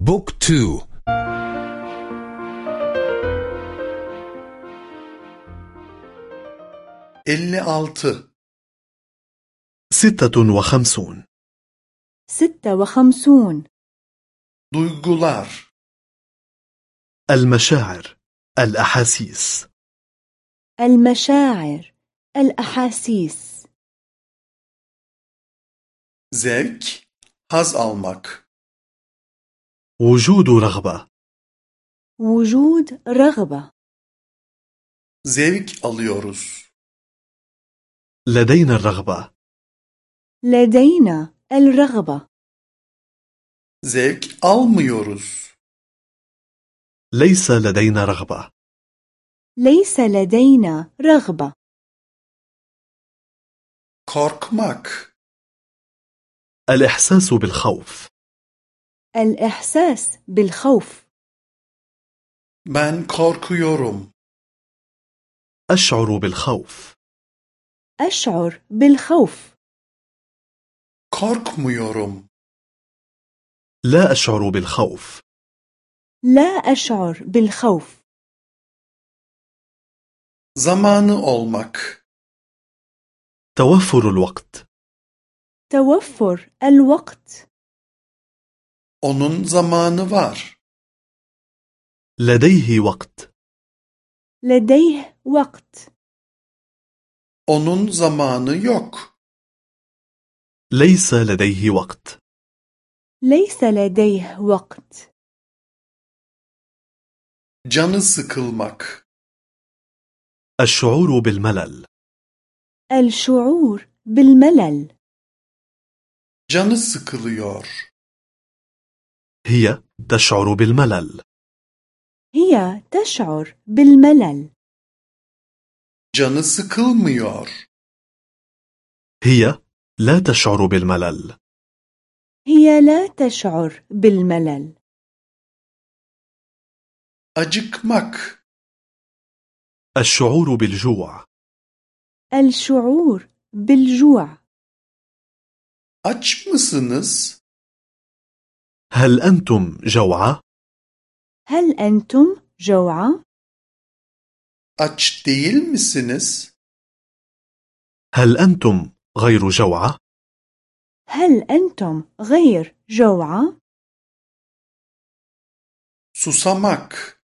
بوك تو. اللي altı ستة وخمسون. ستة وخمسون. duygular المشاعر الأحاسيس. المشاعر الأحاسيس. zevk haz almak وجود رغبة. وجود رغبة. Zevk alıyoruz. لدينا الرغبة. لدينا الرغبة. Zevk almıyoruz. ليس لدينا رغبة. ليس لدينا رغبة. Korkmak. الإحساس بالخوف. الإحساس بالخوف. ben korkuyorum أشعر بالخوف. أشعر بالخوف. korkmuyorum لا أشعر بالخوف. لا أشعر بالخوف. zamanı olmak توفر الوقت. توفر الوقت. Onun zamanı var. لديه وقت. لديه وقت. Onun zamanı yok. ليس لديه وقت. ليس لديه وقت. Canı sıkılmak. الشعور بالملل. الشعور بالملل. Canı sıkılıyor. هي تشعر بالملل. هي تشعر بالملل. Canı sıkılmıyor. هي لا تشعر بالملل. هي لا تشعر بالملل. Acıkmak. الشعور بالجوع. الشعور بالجوع. Aç mısınız? هل أنتم جوعى؟ هل أنتم جوعى؟ aç değil misiniz هل أنتم غير جوعى؟ هل أنتم غير جوعى؟ susamak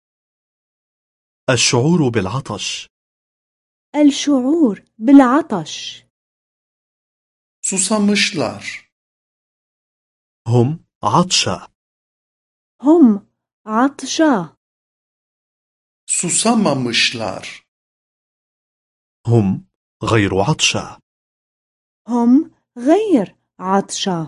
الشعور بالعطش الشعور بالعطش susamışlar هم عطشى هم عطشى susamamışlar هم غير عطشى هم غير عطشى